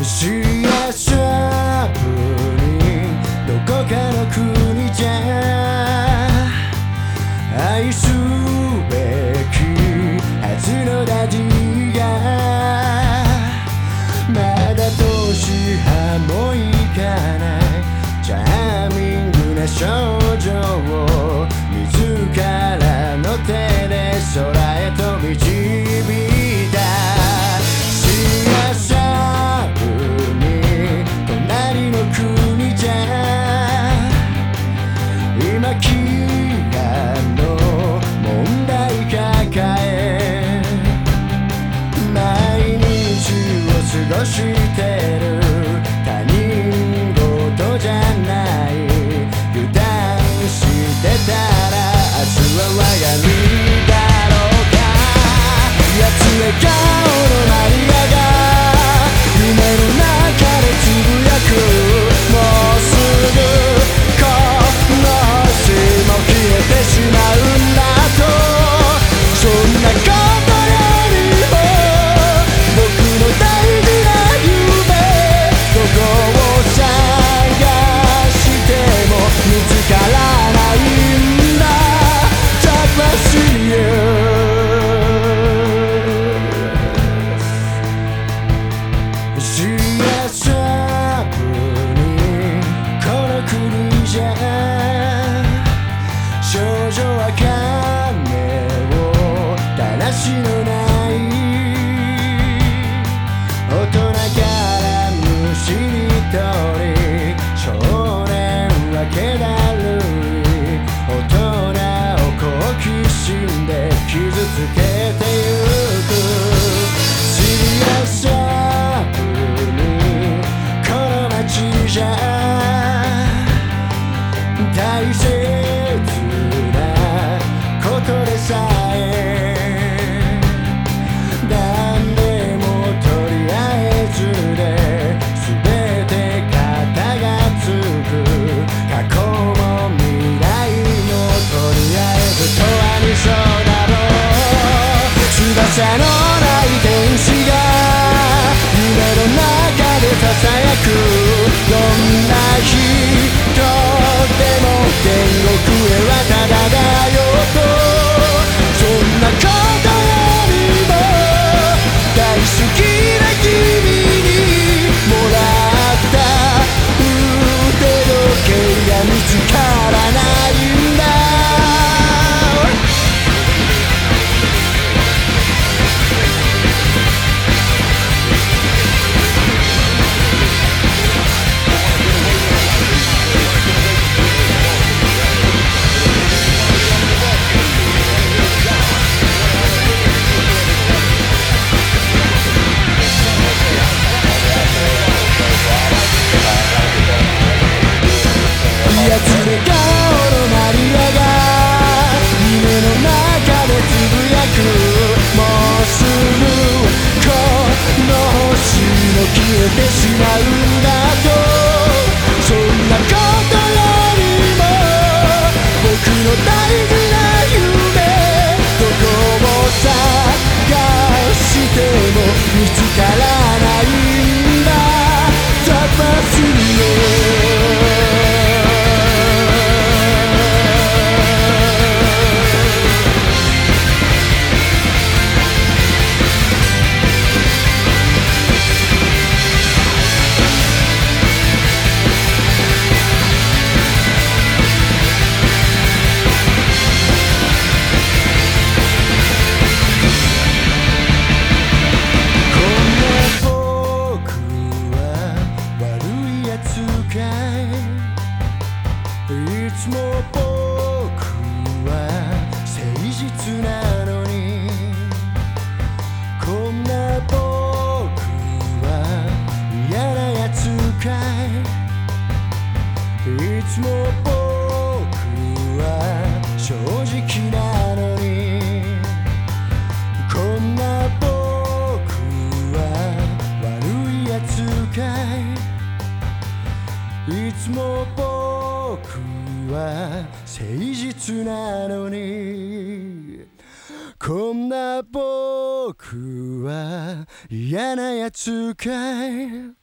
シアシャープにどこかの国じゃ愛すべきはずのダディがまだ年端もいかないチャーミングな少女をしてたら明日は我が身だろうか。奴つ笑顔のな shine. てしまうつも僕は正直なのにこんな僕は悪い扱いいつも僕は誠実なのにこんな僕は嫌なやつかい。